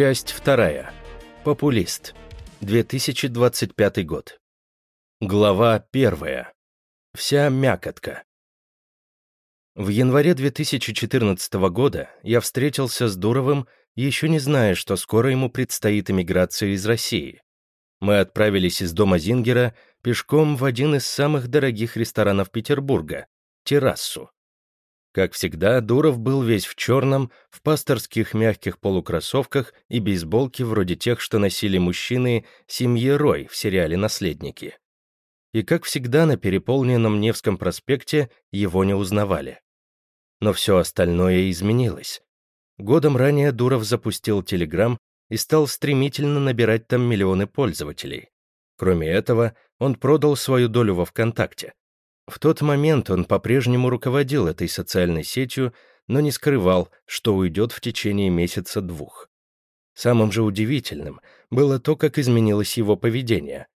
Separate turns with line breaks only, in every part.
Часть вторая. Популист. 2025 год. Глава первая. Вся мякотка. В январе 2014 года я встретился с Дуровым, еще не зная, что скоро ему предстоит эмиграция из России. Мы отправились из дома Зингера пешком в один из самых дорогих ресторанов Петербурга — террасу. Как всегда, Дуров был весь в черном, в пасторских мягких полукроссовках и бейсболке вроде тех, что носили мужчины семьи Рой в сериале «Наследники». И, как всегда, на переполненном Невском проспекте его не узнавали. Но все остальное изменилось. Годом ранее Дуров запустил Телеграм и стал стремительно набирать там миллионы пользователей. Кроме этого, он продал свою долю во ВКонтакте, в тот момент он по-прежнему руководил этой социальной сетью, но не скрывал, что уйдет в течение месяца-двух. Самым же удивительным было то, как изменилось его поведение.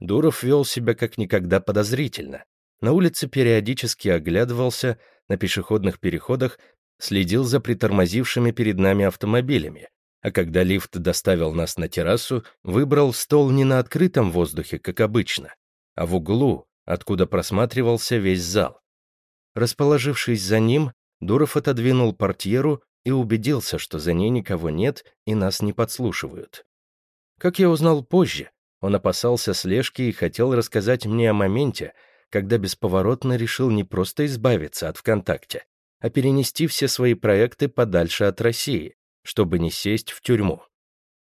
Дуров вел себя как никогда подозрительно. На улице периодически оглядывался, на пешеходных переходах следил за притормозившими перед нами автомобилями, а когда лифт доставил нас на террасу, выбрал стол не на открытом воздухе, как обычно, а в углу, откуда просматривался весь зал. Расположившись за ним, Дуров отодвинул портьеру и убедился, что за ней никого нет и нас не подслушивают. Как я узнал позже, он опасался слежки и хотел рассказать мне о моменте, когда бесповоротно решил не просто избавиться от ВКонтакте, а перенести все свои проекты подальше от России, чтобы не сесть в тюрьму.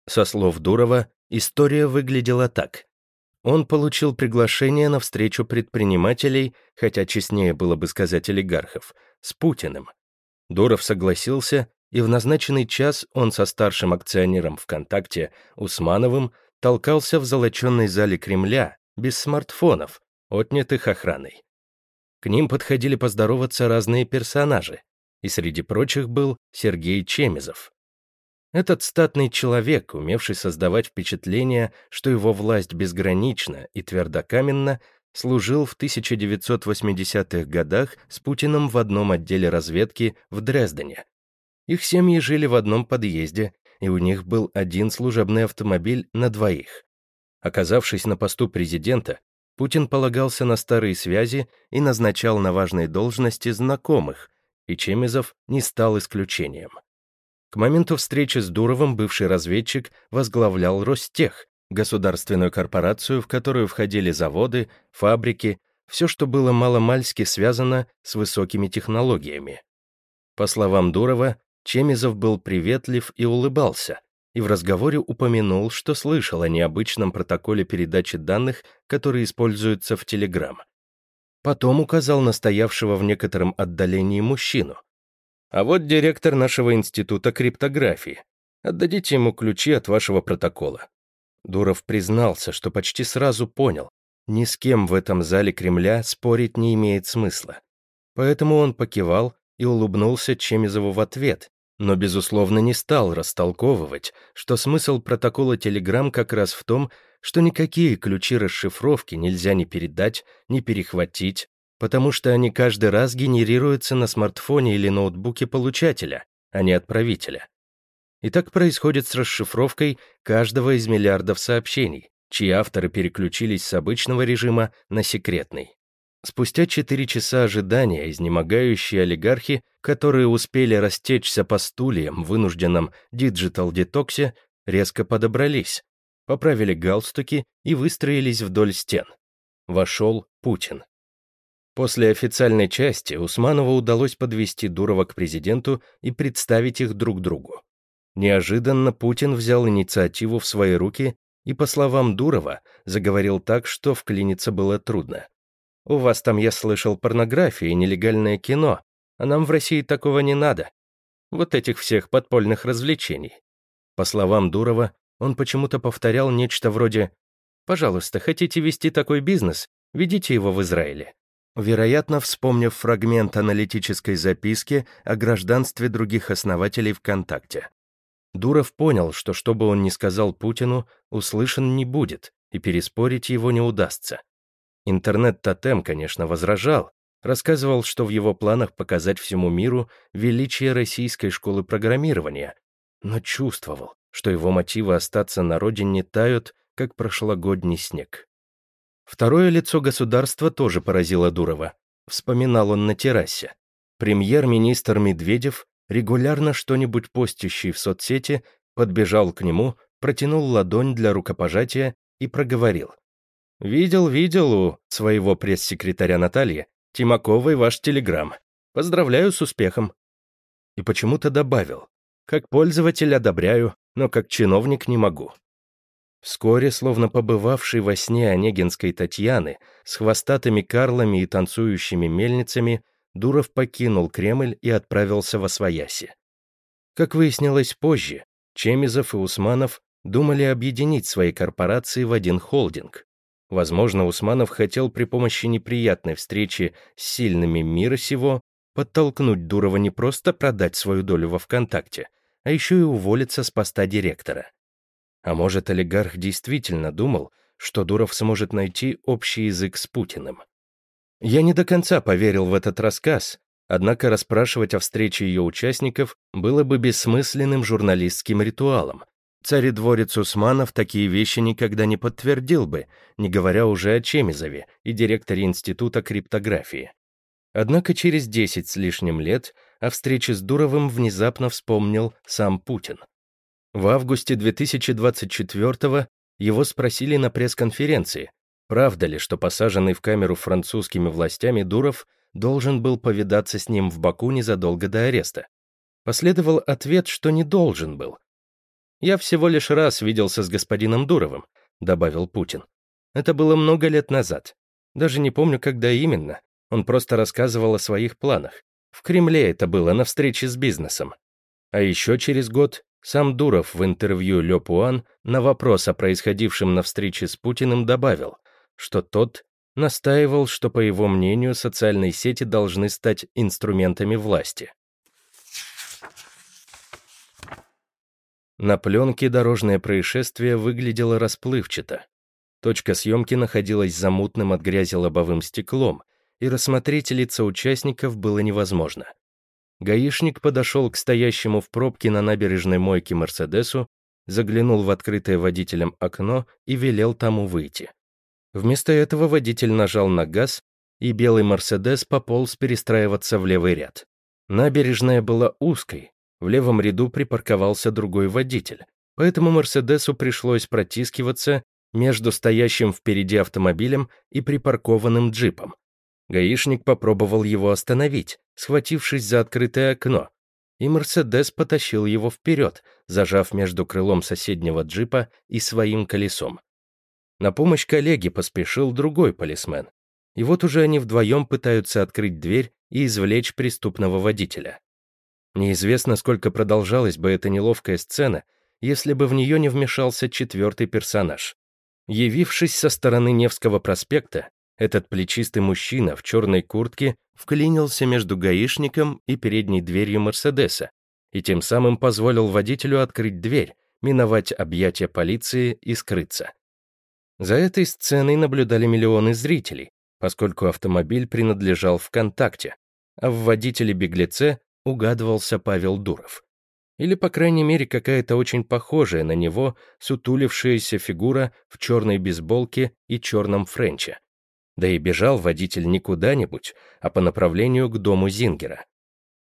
Со слов Дурова, история выглядела так. Он получил приглашение на встречу предпринимателей, хотя честнее было бы сказать олигархов, с Путиным. Дуров согласился, и в назначенный час он со старшим акционером ВКонтакте, Усмановым, толкался в золоченной зале Кремля, без смартфонов, отнятых охраной. К ним подходили поздороваться разные персонажи, и среди прочих был Сергей Чемизов. Этот статный человек, умевший создавать впечатление, что его власть безгранична и твердокаменна, служил в 1980-х годах с Путиным в одном отделе разведки в Дрездене. Их семьи жили в одном подъезде, и у них был один служебный автомобиль на двоих. Оказавшись на посту президента, Путин полагался на старые связи и назначал на важные должности знакомых, и Чемизов не стал исключением. К моменту встречи с Дуровым бывший разведчик возглавлял Ростех, государственную корпорацию, в которую входили заводы, фабрики, все, что было маломальски связано с высокими технологиями. По словам Дурова, Чемизов был приветлив и улыбался, и в разговоре упомянул, что слышал о необычном протоколе передачи данных, который используется в Telegram. Потом указал на стоявшего в некотором отдалении мужчину. А вот директор нашего института криптографии. Отдадите ему ключи от вашего протокола». Дуров признался, что почти сразу понял, ни с кем в этом зале Кремля спорить не имеет смысла. Поэтому он покивал и улыбнулся Чемизову в ответ, но, безусловно, не стал растолковывать, что смысл протокола Telegram как раз в том, что никакие ключи расшифровки нельзя ни передать, ни перехватить, потому что они каждый раз генерируются на смартфоне или ноутбуке получателя, а не отправителя. И так происходит с расшифровкой каждого из миллиардов сообщений, чьи авторы переключились с обычного режима на секретный. Спустя 4 часа ожидания изнемогающие олигархи, которые успели растечься по стульям в вынужденном диджитал-детоксе, резко подобрались, поправили галстуки и выстроились вдоль стен. Вошел Путин. После официальной части Усманову удалось подвести Дурова к президенту и представить их друг другу. Неожиданно Путин взял инициативу в свои руки и, по словам Дурова, заговорил так, что вклиниться было трудно. «У вас там, я слышал, порнография и нелегальное кино, а нам в России такого не надо. Вот этих всех подпольных развлечений». По словам Дурова, он почему-то повторял нечто вроде «Пожалуйста, хотите вести такой бизнес? Ведите его в Израиле вероятно, вспомнив фрагмент аналитической записки о гражданстве других основателей ВКонтакте. Дуров понял, что что бы он ни сказал Путину, услышан не будет, и переспорить его не удастся. Интернет-тотем, конечно, возражал, рассказывал, что в его планах показать всему миру величие российской школы программирования, но чувствовал, что его мотивы остаться на родине тают, как прошлогодний снег. Второе лицо государства тоже поразило Дурова. Вспоминал он на террасе. Премьер-министр Медведев, регулярно что-нибудь постящий в соцсети, подбежал к нему, протянул ладонь для рукопожатия и проговорил. «Видел, видел у своего пресс-секретаря Натальи Тимаковой ваш телеграм. Поздравляю с успехом». И почему-то добавил. «Как пользователь одобряю, но как чиновник не могу». Вскоре, словно побывавший во сне Онегинской Татьяны, с хвостатыми карлами и танцующими мельницами, Дуров покинул Кремль и отправился во Свояси. Как выяснилось позже, Чемизов и Усманов думали объединить свои корпорации в один холдинг. Возможно, Усманов хотел при помощи неприятной встречи с сильными мира сего подтолкнуть Дурова не просто продать свою долю во ВКонтакте, а еще и уволиться с поста директора. А может, олигарх действительно думал, что Дуров сможет найти общий язык с Путиным. Я не до конца поверил в этот рассказ, однако расспрашивать о встрече ее участников было бы бессмысленным журналистским ритуалом. Царедворец Усманов такие вещи никогда не подтвердил бы, не говоря уже о Чемизове и директоре Института криптографии. Однако через 10 с лишним лет о встрече с Дуровым внезапно вспомнил сам Путин. В августе 2024 его спросили на пресс-конференции, Правда ли, что посаженный в камеру французскими властями Дуров должен был повидаться с ним в Баку незадолго до ареста? Последовал ответ, что не должен был. «Я всего лишь раз виделся с господином Дуровым», — добавил Путин. «Это было много лет назад. Даже не помню, когда именно. Он просто рассказывал о своих планах. В Кремле это было, на встрече с бизнесом. А еще через год сам Дуров в интервью Ле Пуан на вопрос о происходившем на встрече с Путиным добавил — что тот настаивал, что, по его мнению, социальные сети должны стать инструментами власти. На пленке дорожное происшествие выглядело расплывчато. Точка съемки находилась за мутным от грязи лобовым стеклом, и рассмотреть лица участников было невозможно. Гаишник подошел к стоящему в пробке на набережной мойке Мерседесу, заглянул в открытое водителем окно и велел тому выйти. Вместо этого водитель нажал на газ, и белый «Мерседес» пополз перестраиваться в левый ряд. Набережная была узкой, в левом ряду припарковался другой водитель, поэтому «Мерседесу» пришлось протискиваться между стоящим впереди автомобилем и припаркованным джипом. Гаишник попробовал его остановить, схватившись за открытое окно, и «Мерседес» потащил его вперед, зажав между крылом соседнего джипа и своим колесом. На помощь коллеге поспешил другой полисмен. И вот уже они вдвоем пытаются открыть дверь и извлечь преступного водителя. Неизвестно, сколько продолжалась бы эта неловкая сцена, если бы в нее не вмешался четвертый персонаж. Явившись со стороны Невского проспекта, этот плечистый мужчина в черной куртке вклинился между гаишником и передней дверью Мерседеса и тем самым позволил водителю открыть дверь, миновать объятия полиции и скрыться. За этой сценой наблюдали миллионы зрителей, поскольку автомобиль принадлежал ВКонтакте, а в водителе-беглеце угадывался Павел Дуров. Или, по крайней мере, какая-то очень похожая на него сутулившаяся фигура в черной бейсболке и черном френче. Да и бежал водитель не куда-нибудь, а по направлению к дому Зингера.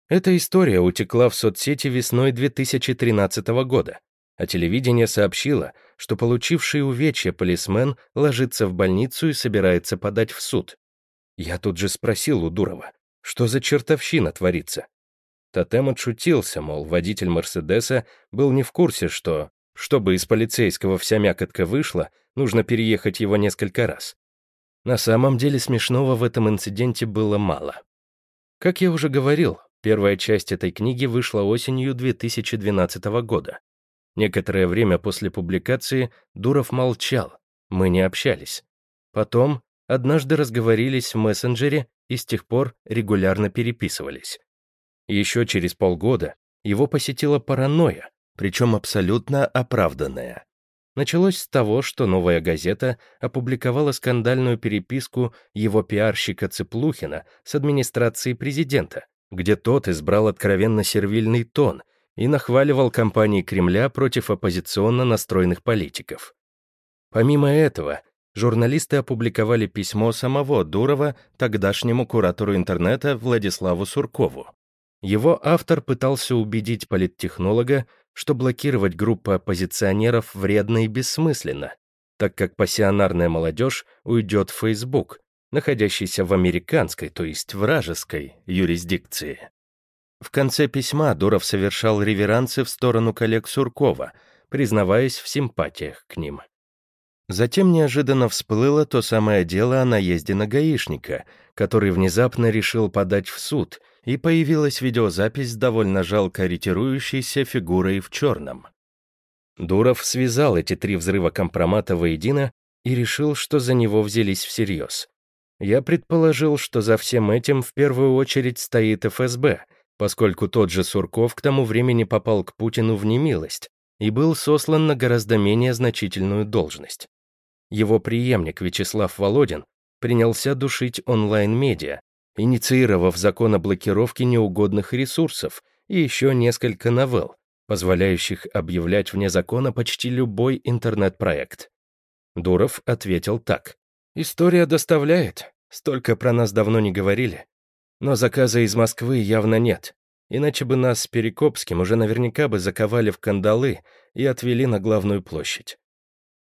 Эта история утекла в соцсети весной 2013 года, а телевидение сообщило, что получивший увечья полисмен ложится в больницу и собирается подать в суд. Я тут же спросил у Дурова, что за чертовщина творится. Тотем отшутился, мол, водитель Мерседеса был не в курсе, что, чтобы из полицейского вся мякотка вышла, нужно переехать его несколько раз. На самом деле смешного в этом инциденте было мало. Как я уже говорил, первая часть этой книги вышла осенью 2012 года. Некоторое время после публикации Дуров молчал, мы не общались. Потом однажды разговорились в мессенджере и с тех пор регулярно переписывались. Еще через полгода его посетила паранойя, причем абсолютно оправданная. Началось с того, что «Новая газета» опубликовала скандальную переписку его пиарщика Цыплухина с администрацией президента, где тот избрал откровенно сервильный тон и нахваливал кампании Кремля против оппозиционно настроенных политиков. Помимо этого, журналисты опубликовали письмо самого Дурова тогдашнему куратору интернета Владиславу Суркову. Его автор пытался убедить политтехнолога, что блокировать группы оппозиционеров вредно и бессмысленно, так как пассионарная молодежь уйдет в Facebook, находящийся в американской, то есть вражеской, юрисдикции. В конце письма Дуров совершал реверансы в сторону коллег Суркова, признаваясь в симпатиях к ним. Затем неожиданно всплыло то самое дело о наезде на гаишника, который внезапно решил подать в суд, и появилась видеозапись довольно жалко ретирующейся фигурой в черном. Дуров связал эти три взрыва компромата воедино и решил, что за него взялись всерьез. Я предположил, что за всем этим в первую очередь стоит ФСБ, поскольку тот же Сурков к тому времени попал к Путину в немилость и был сослан на гораздо менее значительную должность. Его преемник Вячеслав Володин принялся душить онлайн-медиа, инициировав закон о блокировке неугодных ресурсов и еще несколько новелл, позволяющих объявлять вне закона почти любой интернет-проект. Дуров ответил так. «История доставляет. Столько про нас давно не говорили. Но заказа из Москвы явно нет. Иначе бы нас с Перекопским уже наверняка бы заковали в кандалы и отвели на главную площадь.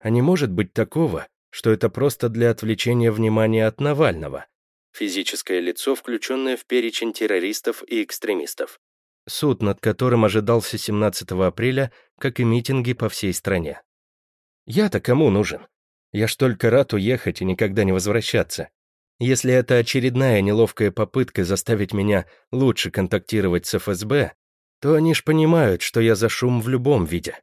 А не может быть такого, что это просто для отвлечения внимания от Навального. Физическое лицо, включенное в перечень террористов и экстремистов. Суд, над которым ожидался 17 апреля, как и митинги по всей стране. Я-то кому нужен? Я ж только рад уехать и никогда не возвращаться. Если это очередная неловкая попытка заставить меня лучше контактировать с ФСБ, то они ж понимают, что я за шум в любом виде.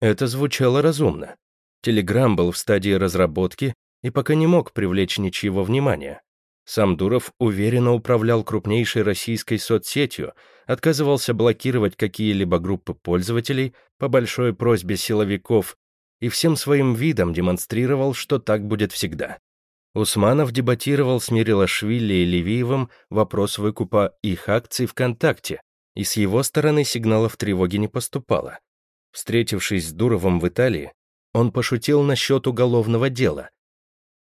Это звучало разумно. Телеграм был в стадии разработки и пока не мог привлечь ничьего внимания. Сам Дуров уверенно управлял крупнейшей российской соцсетью, отказывался блокировать какие-либо группы пользователей по большой просьбе силовиков и всем своим видом демонстрировал, что так будет всегда. Усманов дебатировал с Мирилашвили и Левиевым вопрос выкупа их акций ВКонтакте, и с его стороны сигналов тревоги не поступало. Встретившись с Дуровым в Италии, он пошутил насчет уголовного дела.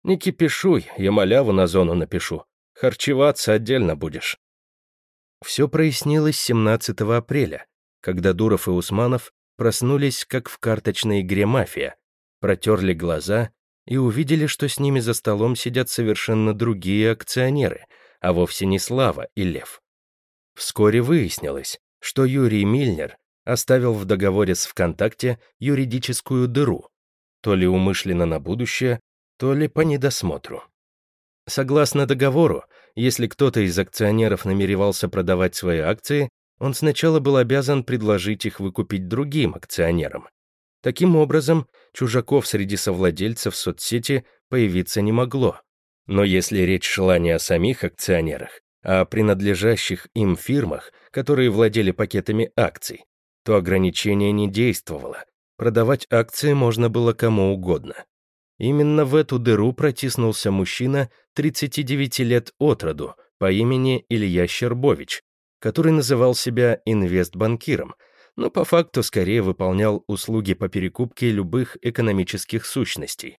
«Не кипишуй, я маляву на зону напишу. Харчеваться отдельно будешь». Все прояснилось 17 апреля, когда Дуров и Усманов проснулись, как в карточной игре «Мафия», протерли глаза и увидели, что с ними за столом сидят совершенно другие акционеры, а вовсе не Слава и Лев. Вскоре выяснилось, что Юрий Мильнер оставил в договоре с ВКонтакте юридическую дыру, то ли умышленно на будущее, то ли по недосмотру. Согласно договору, если кто-то из акционеров намеревался продавать свои акции, он сначала был обязан предложить их выкупить другим акционерам. Таким образом, чужаков среди совладельцев соцсети появиться не могло. Но если речь шла не о самих акционерах, а о принадлежащих им фирмах, которые владели пакетами акций, то ограничение не действовало. Продавать акции можно было кому угодно. Именно в эту дыру протиснулся мужчина 39 лет от роду по имени Илья Щербович, который называл себя инвестбанкиром, но по факту скорее выполнял услуги по перекупке любых экономических сущностей.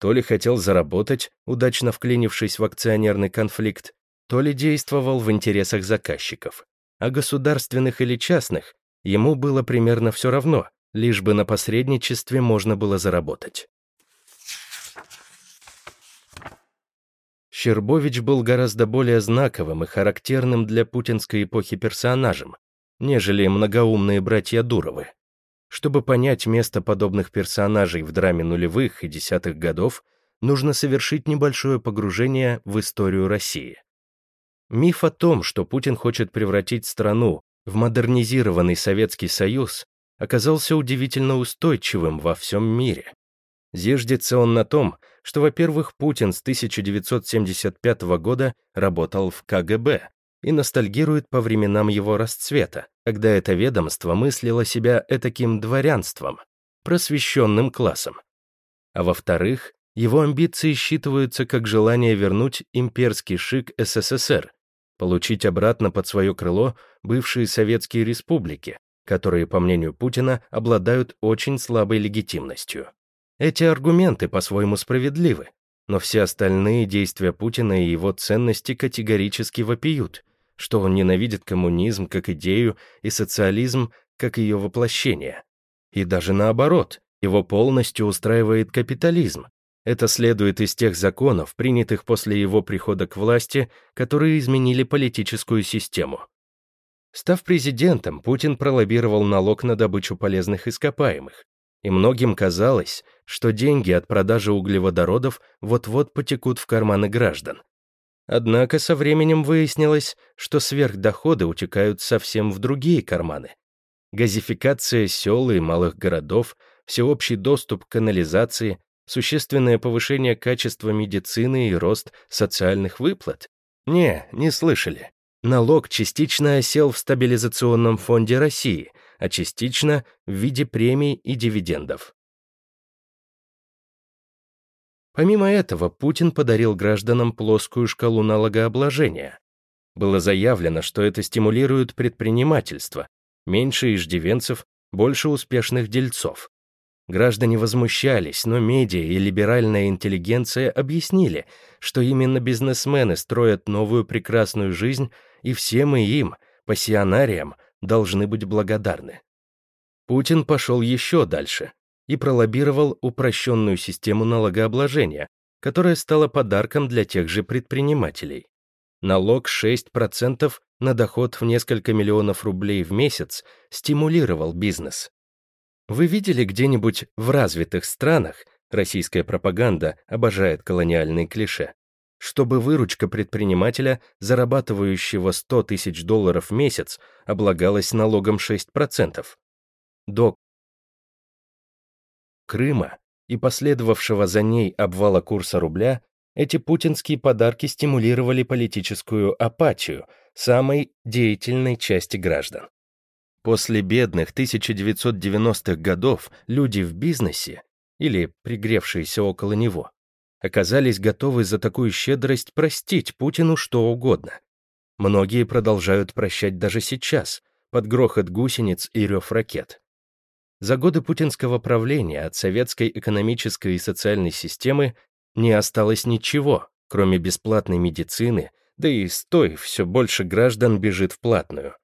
То ли хотел заработать, удачно вклинившись в акционерный конфликт, то ли действовал в интересах заказчиков, а государственных или частных Ему было примерно все равно, лишь бы на посредничестве можно было заработать. Щербович был гораздо более знаковым и характерным для путинской эпохи персонажем, нежели многоумные братья Дуровы. Чтобы понять место подобных персонажей в драме нулевых и десятых годов, нужно совершить небольшое погружение в историю России. Миф о том, что Путин хочет превратить страну в модернизированный Советский Союз оказался удивительно устойчивым во всем мире. Зиждется он на том, что, во-первых, Путин с 1975 года работал в КГБ и ностальгирует по временам его расцвета, когда это ведомство мыслило себя этаким дворянством, просвещенным классом. А во-вторых, его амбиции считываются как желание вернуть имперский шик СССР получить обратно под свое крыло бывшие советские республики, которые, по мнению Путина, обладают очень слабой легитимностью. Эти аргументы по-своему справедливы, но все остальные действия Путина и его ценности категорически вопиют, что он ненавидит коммунизм как идею и социализм как ее воплощение. И даже наоборот, его полностью устраивает капитализм. Это следует из тех законов, принятых после его прихода к власти, которые изменили политическую систему. Став президентом, Путин пролоббировал налог на добычу полезных ископаемых, и многим казалось, что деньги от продажи углеводородов вот-вот потекут в карманы граждан. Однако со временем выяснилось, что сверхдоходы утекают совсем в другие карманы. Газификация сел и малых городов, всеобщий доступ к канализации, существенное повышение качества медицины и рост социальных выплат? Не, не слышали. Налог частично осел в стабилизационном фонде России, а частично в виде премий и дивидендов. Помимо этого, Путин подарил гражданам плоскую шкалу налогообложения. Было заявлено, что это стимулирует предпринимательство, меньше иждивенцев, больше успешных дельцов. Граждане возмущались, но медиа и либеральная интеллигенция объяснили, что именно бизнесмены строят новую прекрасную жизнь, и все мы им, пассионариям, должны быть благодарны. Путин пошел еще дальше и пролоббировал упрощенную систему налогообложения, которая стала подарком для тех же предпринимателей. Налог 6% на доход в несколько миллионов рублей в месяц стимулировал бизнес. Вы видели где-нибудь в развитых странах, российская пропаганда обожает колониальные клише, чтобы выручка предпринимателя, зарабатывающего 100 тысяч долларов в месяц, облагалась налогом 6%. До Крыма и последовавшего за ней обвала курса рубля, эти путинские подарки стимулировали политическую апатию самой деятельной части граждан. После бедных 1990-х годов люди в бизнесе, или пригревшиеся около него, оказались готовы за такую щедрость простить Путину что угодно. Многие продолжают прощать даже сейчас, под грохот гусениц и рев ракет. За годы путинского правления от советской экономической и социальной системы не осталось ничего, кроме бесплатной медицины, да и стой, все больше граждан бежит в платную.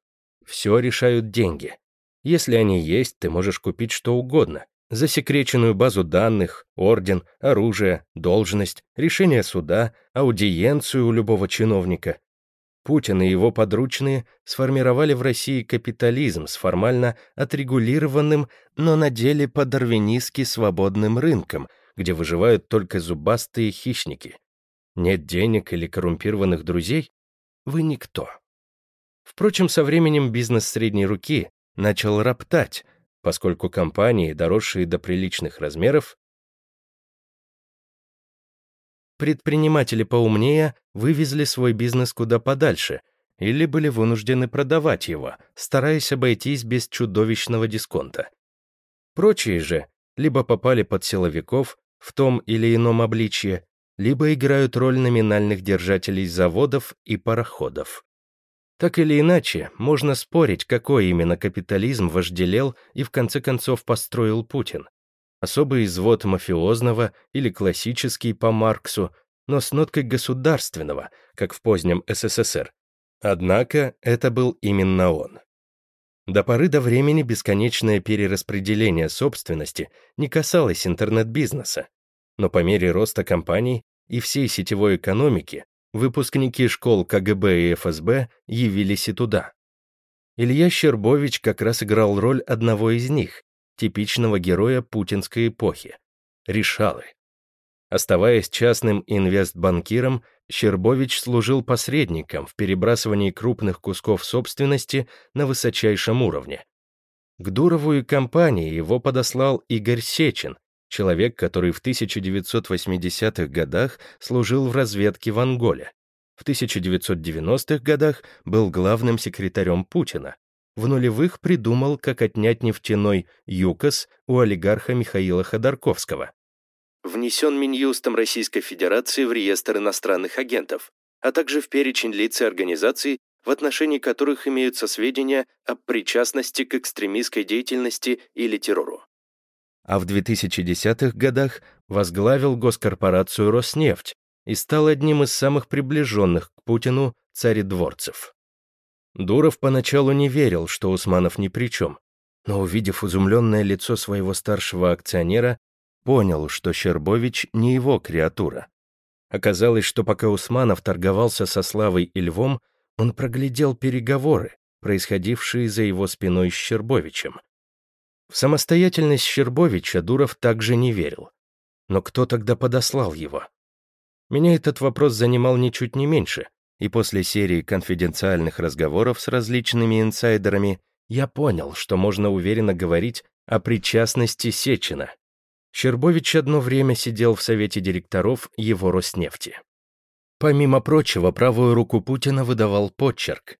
Все решают деньги. Если они есть, ты можешь купить что угодно. Засекреченную базу данных, орден, оружие, должность, решение суда, аудиенцию у любого чиновника. Путин и его подручные сформировали в России капитализм с формально отрегулированным, но на деле по-дарвинистски свободным рынком, где выживают только зубастые хищники. Нет денег или коррумпированных друзей? Вы никто. Впрочем, со временем бизнес средней руки начал роптать, поскольку компании, доросшие до приличных размеров, предприниматели поумнее вывезли свой бизнес куда подальше или были вынуждены продавать его, стараясь обойтись без чудовищного дисконта. Прочие же либо попали под силовиков в том или ином обличье, либо играют роль номинальных держателей заводов и пароходов. Так или иначе, можно спорить, какой именно капитализм вожделел и в конце концов построил Путин. Особый извод мафиозного или классический по Марксу, но с ноткой государственного, как в позднем СССР. Однако это был именно он. До поры до времени бесконечное перераспределение собственности не касалось интернет-бизнеса, но по мере роста компаний и всей сетевой экономики Выпускники школ КГБ и ФСБ явились и туда. Илья Щербович как раз играл роль одного из них, типичного героя путинской эпохи — Решалы. Оставаясь частным инвестбанкиром, Щербович служил посредником в перебрасывании крупных кусков собственности на высочайшем уровне. К Дурову и компании его подослал Игорь Сечин, человек, который в 1980-х годах служил в разведке в Анголе. В 1990-х годах был главным секретарем Путина. В нулевых придумал, как отнять нефтяной ЮКОС у олигарха Михаила Ходорковского. Внесен Минюстом Российской Федерации в реестр иностранных агентов, а также в перечень лиц и организаций, в отношении которых имеются сведения о причастности к экстремистской деятельности или террору. А в 2010-х годах возглавил госкорпорацию «Роснефть» и стал одним из самых приближенных к Путину царедворцев. Дуров поначалу не верил, что Усманов ни при чем, но, увидев изумленное лицо своего старшего акционера, понял, что Щербович не его креатура. Оказалось, что пока Усманов торговался со Славой и Львом, он проглядел переговоры, происходившие за его спиной с Щербовичем. В самостоятельность Щербовича Дуров также не верил. Но кто тогда подослал его? Меня этот вопрос занимал ничуть не меньше, и после серии конфиденциальных разговоров с различными инсайдерами я понял, что можно уверенно говорить о причастности Сечина. Щербович одно время сидел в совете директоров его Роснефти. Помимо прочего, правую руку Путина выдавал почерк.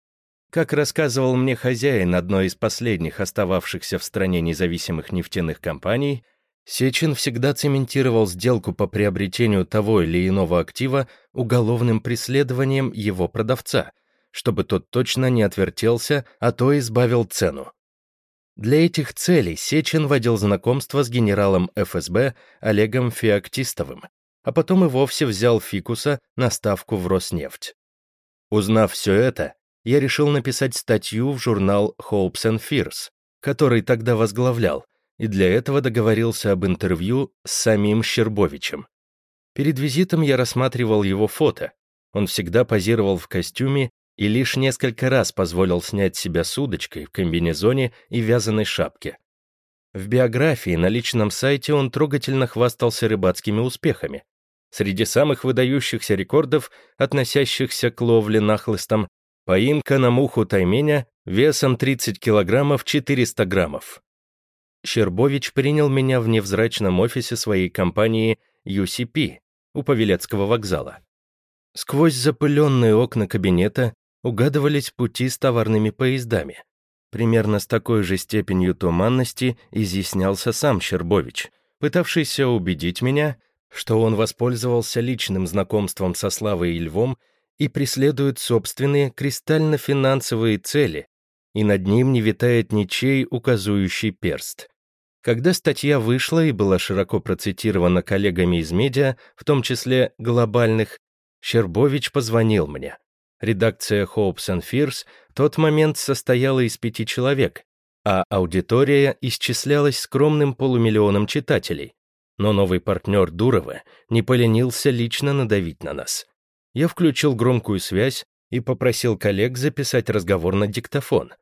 Как рассказывал мне хозяин одной из последних остававшихся в стране независимых нефтяных компаний, Сечин всегда цементировал сделку по приобретению того или иного актива уголовным преследованием его продавца, чтобы тот точно не отвертелся, а то избавил цену. Для этих целей Сечин водил знакомство с генералом ФСБ Олегом Феоктистовым, а потом и вовсе взял Фикуса на ставку в Роснефть. Узнав все это, я решил написать статью в журнал Hopes and Fears, который тогда возглавлял, и для этого договорился об интервью с самим Щербовичем. Перед визитом я рассматривал его фото. Он всегда позировал в костюме и лишь несколько раз позволил снять себя с удочкой в комбинезоне и вязаной шапке. В биографии на личном сайте он трогательно хвастался рыбацкими успехами. Среди самых выдающихся рекордов, относящихся к ловле нахлыстом, поимка на муху тайменя весом 30 килограммов 400 граммов. Щербович принял меня в невзрачном офисе своей компании UCP у Павелецкого вокзала. Сквозь запыленные окна кабинета угадывались пути с товарными поездами. Примерно с такой же степенью туманности изъяснялся сам Щербович, пытавшийся убедить меня, что он воспользовался личным знакомством со Славой и Львом и преследует собственные кристально-финансовые цели, и над ним не витает ничей указующий перст. Когда статья вышла и была широко процитирована коллегами из медиа, в том числе глобальных, Щербович позвонил мне. Редакция Hopes and Fears в тот момент состояла из пяти человек, а аудитория исчислялась скромным полумиллионом читателей. Но новый партнер Дурова не поленился лично надавить на нас. Я включил громкую связь и попросил коллег записать разговор на диктофон.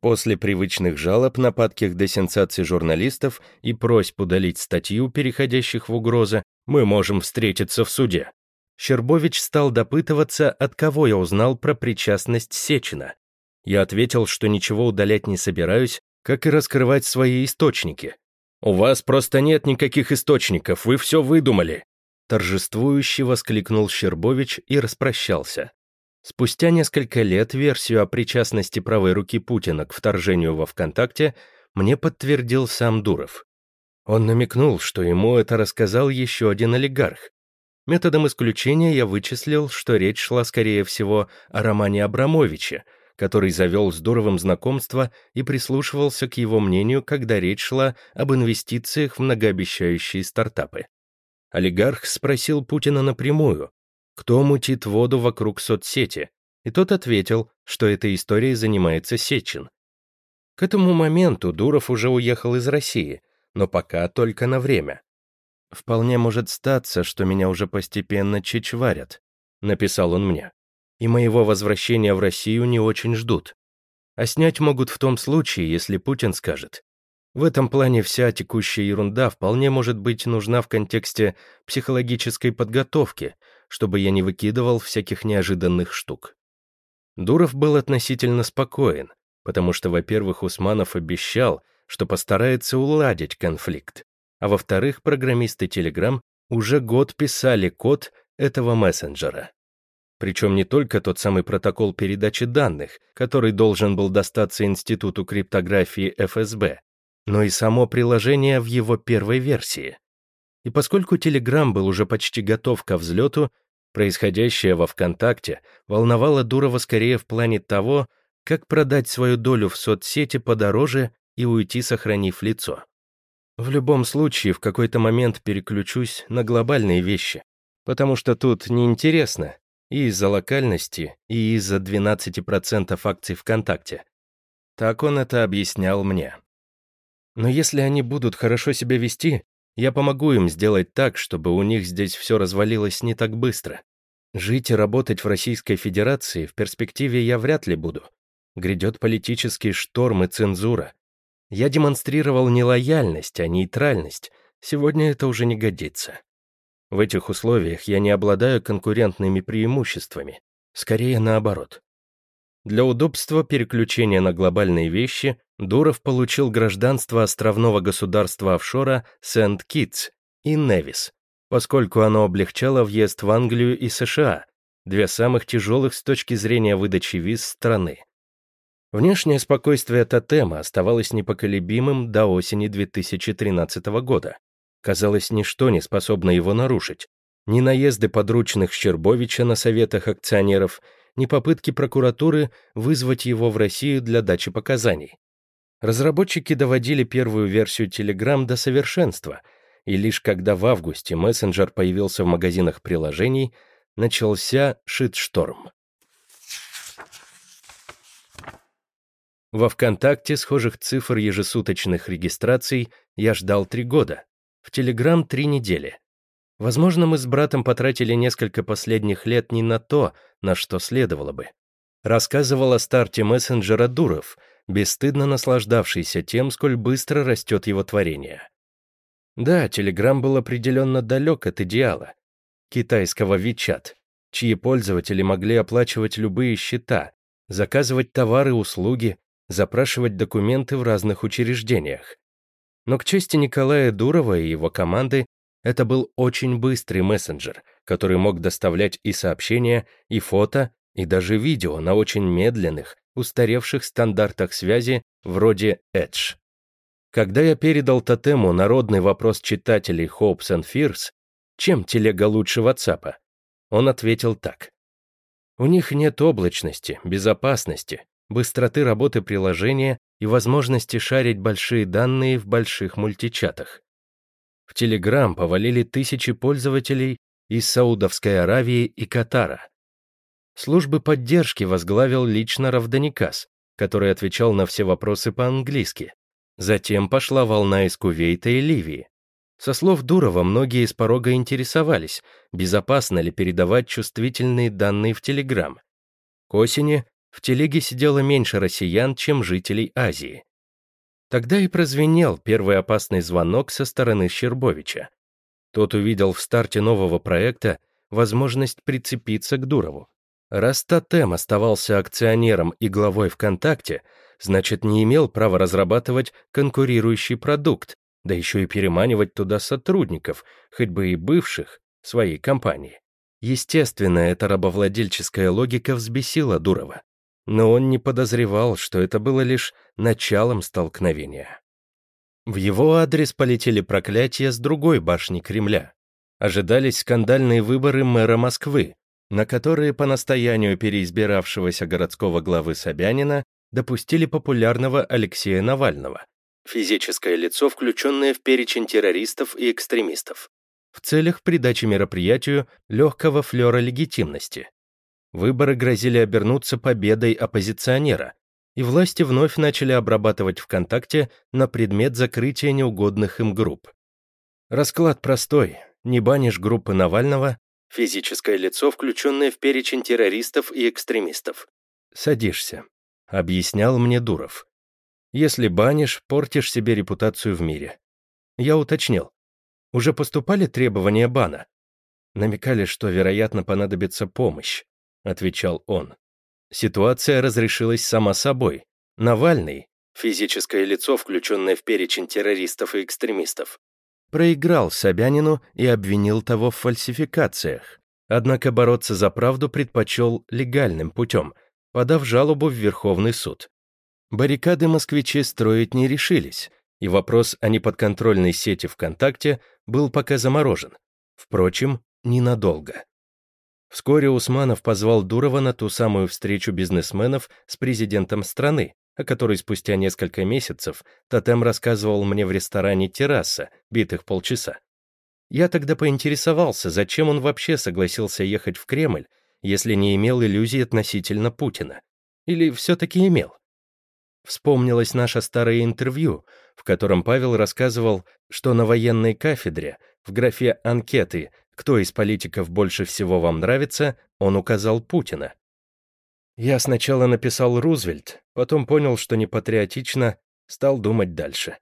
После привычных жалоб, нападких до сенсаций журналистов и просьб удалить статью, переходящих в угрозы, мы можем встретиться в суде. Щербович стал допытываться, от кого я узнал про причастность Сечина. Я ответил, что ничего удалять не собираюсь, как и раскрывать свои источники. «У вас просто нет никаких источников, вы все выдумали!» Торжествующе воскликнул Щербович и распрощался. Спустя несколько лет версию о причастности правой руки Путина к вторжению во ВКонтакте мне подтвердил сам Дуров. Он намекнул, что ему это рассказал еще один олигарх. Методом исключения я вычислил, что речь шла, скорее всего, о Романе Абрамовиче, который завел с Дуровым знакомство и прислушивался к его мнению, когда речь шла об инвестициях в многообещающие стартапы. Олигарх спросил Путина напрямую, кто мутит воду вокруг соцсети, и тот ответил, что этой историей занимается Сечин. К этому моменту Дуров уже уехал из России, но пока только на время. «Вполне может статься, что меня уже постепенно чичварят», — написал он мне. «И моего возвращения в Россию не очень ждут. А снять могут в том случае, если Путин скажет. В этом плане вся текущая ерунда вполне может быть нужна в контексте психологической подготовки, чтобы я не выкидывал всяких неожиданных штук. Дуров был относительно спокоен, потому что, во-первых, Усманов обещал, что постарается уладить конфликт, а во-вторых, программисты Telegram уже год писали код этого мессенджера. Причем не только тот самый протокол передачи данных, который должен был достаться Институту криптографии ФСБ, но и само приложение в его первой версии. И поскольку Telegram был уже почти готов ко взлету, Происходящее во ВКонтакте волновало Дурова скорее в плане того, как продать свою долю в соцсети подороже и уйти, сохранив лицо. В любом случае, в какой-то момент переключусь на глобальные вещи, потому что тут неинтересно и из-за локальности, и из-за 12% акций ВКонтакте. Так он это объяснял мне. Но если они будут хорошо себя вести, я помогу им сделать так, чтобы у них здесь все развалилось не так быстро. Жить и работать в Российской Федерации в перспективе я вряд ли буду. Грядет политический шторм и цензура. Я демонстрировал не лояльность, а нейтральность. Сегодня это уже не годится. В этих условиях я не обладаю конкурентными преимуществами. Скорее наоборот. Для удобства переключения на глобальные вещи Дуров получил гражданство островного государства офшора Сент-Китс и Невис, поскольку оно облегчало въезд в Англию и США, две самых тяжелых с точки зрения выдачи виз страны. Внешнее спокойствие тотема оставалось непоколебимым до осени 2013 года. Казалось, ничто не способно его нарушить. Ни наезды подручных Щербовича на советах акционеров, ни попытки прокуратуры вызвать его в Россию для дачи показаний. Разработчики доводили первую версию Telegram до совершенства, и лишь когда в августе мессенджер появился в магазинах приложений, начался шитшторм. Во ВКонтакте схожих цифр ежесуточных регистраций я ждал три года, в Телеграм три недели. Возможно, мы с братом потратили несколько последних лет не на то, на что следовало бы. Рассказывал о старте мессенджера Дуров, бесстыдно наслаждавшийся тем, сколь быстро растет его творение. Да, Телеграм был определенно далек от идеала. Китайского Вичат, чьи пользователи могли оплачивать любые счета, заказывать товары и услуги, запрашивать документы в разных учреждениях. Но к чести Николая Дурова и его команды это был очень быстрый мессенджер, который мог доставлять и сообщения, и фото, и даже видео на очень медленных, устаревших стандартах связи вроде Edge. Когда я передал тотему народный вопрос читателей Hopes and Fears, чем телега лучше WhatsApp, он ответил так. У них нет облачности, безопасности, быстроты работы приложения и возможности шарить большие данные в больших мультичатах. В Telegram повалили тысячи пользователей из Саудовской Аравии и Катара. Службы поддержки возглавил лично Равданикас, который отвечал на все вопросы по-английски. Затем пошла волна из Кувейта и Ливии. Со слов Дурова, многие из порога интересовались, безопасно ли передавать чувствительные данные в Телеграм. К осени в телеге сидело меньше россиян, чем жителей Азии. Тогда и прозвенел первый опасный звонок со стороны Щербовича. Тот увидел в старте нового проекта возможность прицепиться к Дурову. Раз Тотем оставался акционером и главой ВКонтакте, значит, не имел права разрабатывать конкурирующий продукт, да еще и переманивать туда сотрудников, хоть бы и бывших, своей компании. Естественно, эта рабовладельческая логика взбесила Дурова но он не подозревал, что это было лишь началом столкновения. В его адрес полетели проклятия с другой башни Кремля. Ожидались скандальные выборы мэра Москвы, на которые по настоянию переизбиравшегося городского главы Собянина допустили популярного Алексея Навального, физическое лицо, включенное в перечень террористов и экстремистов, в целях придачи мероприятию легкого флера легитимности. Выборы грозили обернуться победой оппозиционера, и власти вновь начали обрабатывать ВКонтакте на предмет закрытия неугодных им групп. Расклад простой. Не банишь группы Навального, физическое лицо, включенное в перечень террористов и экстремистов. Садишься, объяснял мне Дуров. Если банишь, портишь себе репутацию в мире. Я уточнил. Уже поступали требования бана? Намекали, что, вероятно, понадобится помощь. — отвечал он. Ситуация разрешилась сама собой. Навальный, физическое лицо, включенное в перечень террористов и экстремистов, проиграл Собянину и обвинил того в фальсификациях. Однако бороться за правду предпочел легальным путем, подав жалобу в Верховный суд. Баррикады москвичи строить не решились, и вопрос о неподконтрольной сети ВКонтакте был пока заморожен. Впрочем, ненадолго. Вскоре Усманов позвал Дурова на ту самую встречу бизнесменов с президентом страны, о которой спустя несколько месяцев Тотем рассказывал мне в ресторане «Терраса», битых полчаса. Я тогда поинтересовался, зачем он вообще согласился ехать в Кремль, если не имел иллюзий относительно Путина. Или все-таки имел? Вспомнилось наше старое интервью, в котором Павел рассказывал, что на военной кафедре в графе «Анкеты» кто из политиков больше всего вам нравится, он указал Путина. Я сначала написал Рузвельт, потом понял, что не патриотично, стал думать дальше.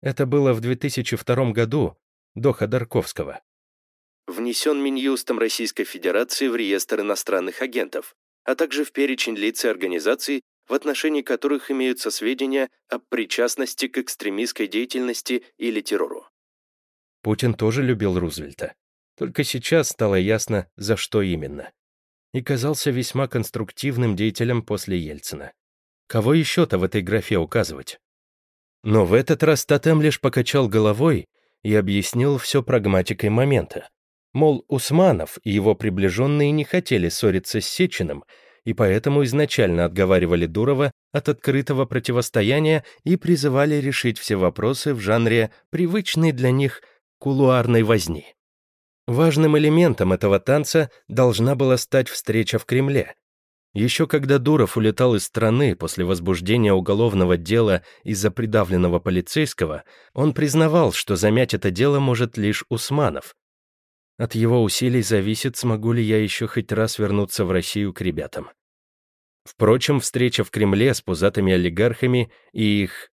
Это было в 2002 году, до Ходорковского. Внесен Минюстом Российской Федерации в реестр иностранных агентов, а также в перечень лиц и организаций, в отношении которых имеются сведения о причастности к экстремистской деятельности или террору. Путин тоже любил Рузвельта. Только сейчас стало ясно, за что именно. И казался весьма конструктивным деятелем после Ельцина. Кого еще-то в этой графе указывать? Но в этот раз Тотем лишь покачал головой и объяснил все прагматикой момента. Мол, Усманов и его приближенные не хотели ссориться с Сечиным, и поэтому изначально отговаривали Дурова от открытого противостояния и призывали решить все вопросы в жанре привычной для них кулуарной возни. Важным элементом этого танца должна была стать встреча в Кремле. Еще когда Дуров улетал из страны после возбуждения уголовного дела из-за придавленного полицейского, он признавал, что замять это дело может лишь Усманов. От его усилий зависит, смогу ли я еще хоть раз вернуться в Россию к ребятам. Впрочем, встреча в Кремле с пузатыми олигархами и их...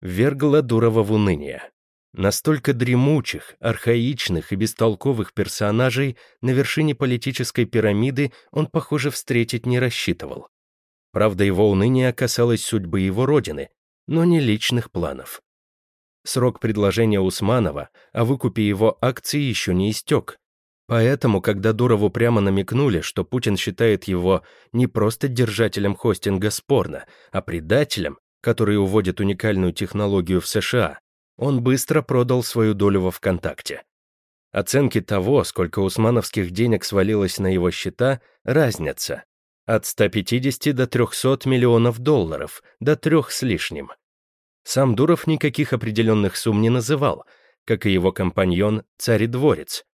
Вергла Дурова в уныние. Настолько дремучих, архаичных и бестолковых персонажей на вершине политической пирамиды он, похоже, встретить не рассчитывал. Правда, его уныние касалось судьбы его родины, но не личных планов. Срок предложения Усманова о выкупе его акций еще не истек. Поэтому, когда Дурову прямо намекнули, что Путин считает его не просто держателем хостинга спорно, а предателем, который уводит уникальную технологию в США, он быстро продал свою долю во ВКонтакте. Оценки того, сколько усмановских денег свалилось на его счета, разнятся. От 150 до 300 миллионов долларов, до трех с лишним. Сам Дуров никаких определенных сумм не называл, как и его компаньон Царь-дворец.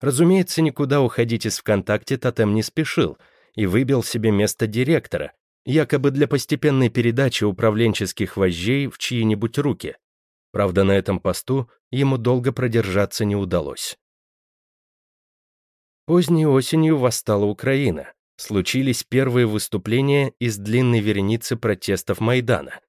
Разумеется, никуда уходить из ВКонтакте Тотем не спешил и выбил себе место директора, якобы для постепенной передачи управленческих вожжей в чьи-нибудь руки. Правда, на этом посту ему долго продержаться не удалось. Поздней осенью восстала Украина. Случились первые выступления из длинной вереницы протестов Майдана.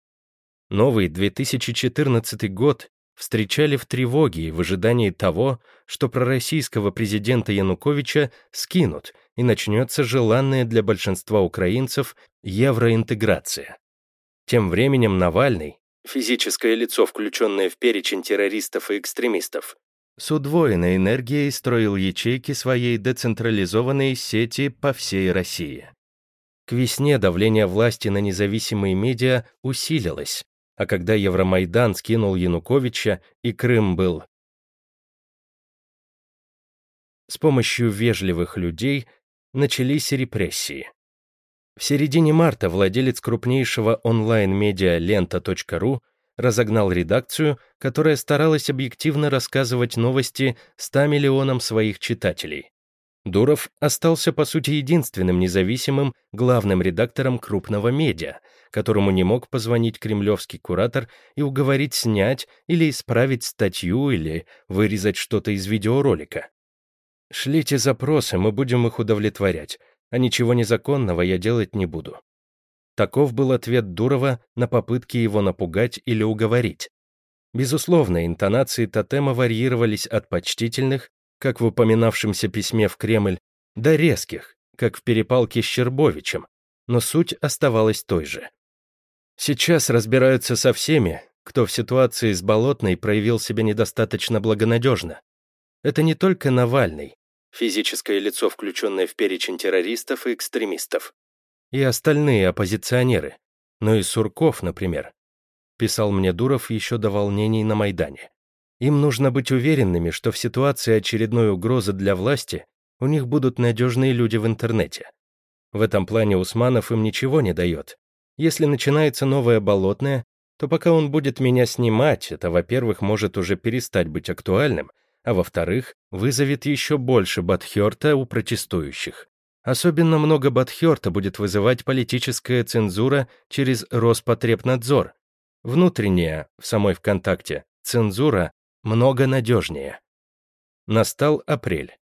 Новый 2014 год встречали в тревоге и в ожидании того, что пророссийского президента Януковича скинут и начнется желанная для большинства украинцев евроинтеграция. Тем временем Навальный, физическое лицо, включенное в перечень террористов и экстремистов, с удвоенной энергией строил ячейки своей децентрализованной сети по всей России. К весне давление власти на независимые медиа усилилось, а когда Евромайдан скинул Януковича и Крым был с помощью вежливых людей начались репрессии. В середине марта владелец крупнейшего онлайн-медиа лента.ру разогнал редакцию, которая старалась объективно рассказывать новости 100 миллионам своих читателей. Дуров остался, по сути, единственным независимым главным редактором крупного медиа, которому не мог позвонить кремлевский куратор и уговорить снять или исправить статью или вырезать что-то из видеоролика. «Шлите запросы, мы будем их удовлетворять а ничего незаконного я делать не буду. Таков был ответ Дурова на попытки его напугать или уговорить. Безусловно, интонации тотема варьировались от почтительных, как в упоминавшемся письме в Кремль, до резких, как в перепалке с Щербовичем, но суть оставалась той же. Сейчас разбираются со всеми, кто в ситуации с Болотной проявил себя недостаточно благонадежно. Это не только Навальный, физическое лицо, включенное в перечень террористов и экстремистов, и остальные оппозиционеры, но и Сурков, например, писал мне Дуров еще до волнений на Майдане. Им нужно быть уверенными, что в ситуации очередной угрозы для власти у них будут надежные люди в интернете. В этом плане Усманов им ничего не дает. Если начинается новое болотное, то пока он будет меня снимать, это, во-первых, может уже перестать быть актуальным, а во-вторых, вызовет еще больше батхерта у протестующих. Особенно много батхерта будет вызывать политическая цензура через Роспотребнадзор. Внутренняя, в самой ВКонтакте, цензура много надежнее. Настал апрель.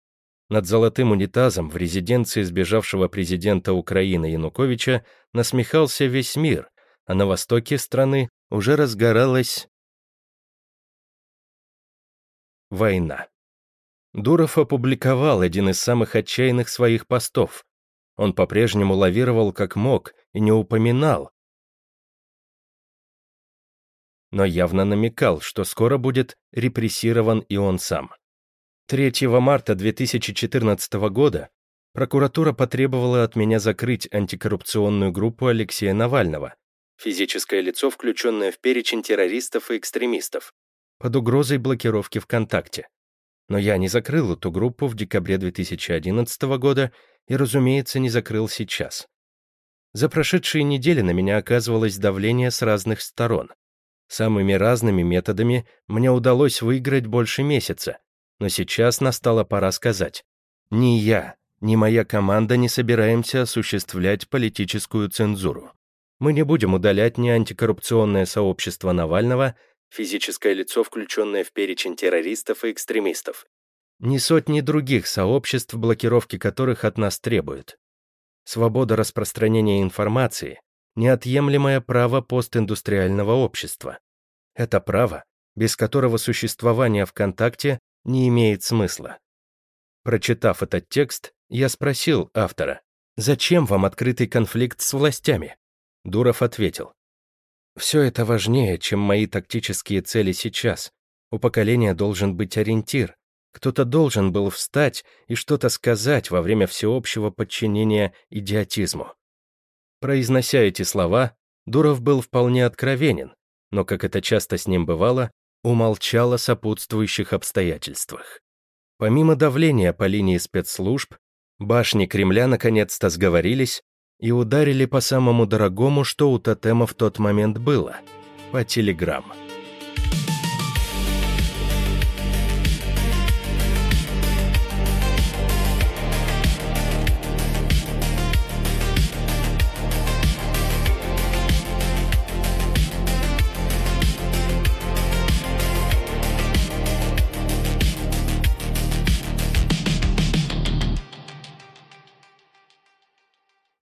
Над золотым унитазом в резиденции сбежавшего президента Украины Януковича насмехался весь мир, а на востоке страны уже разгоралась война. Дуров опубликовал один из самых отчаянных своих постов. Он по-прежнему лавировал как мог и не упоминал, но явно намекал, что скоро будет репрессирован и он сам. 3 марта 2014 года прокуратура потребовала от меня закрыть антикоррупционную группу Алексея Навального, физическое лицо, включенное в перечень террористов и экстремистов, под угрозой блокировки ВКонтакте. Но я не закрыл эту группу в декабре 2011 года и, разумеется, не закрыл сейчас. За прошедшие недели на меня оказывалось давление с разных сторон. Самыми разными методами мне удалось выиграть больше месяца, но сейчас настала пора сказать. Ни я, ни моя команда не собираемся осуществлять политическую цензуру. Мы не будем удалять ни антикоррупционное сообщество Навального, физическое лицо, включенное в перечень террористов и экстремистов, ни сотни других сообществ, блокировки которых от нас требуют. Свобода распространения информации – неотъемлемое право постиндустриального общества. Это право, без которого существование ВКонтакте не имеет смысла. Прочитав этот текст, я спросил автора, «Зачем вам открытый конфликт с властями?» Дуров ответил, все это важнее, чем мои тактические цели сейчас. У поколения должен быть ориентир. Кто-то должен был встать и что-то сказать во время всеобщего подчинения идиотизму. Произнося эти слова, Дуров был вполне откровенен, но, как это часто с ним бывало, умолчал о сопутствующих обстоятельствах. Помимо давления по линии спецслужб, башни Кремля наконец-то сговорились и ударили по самому дорогому, что у тотема в тот момент было – по телеграмм.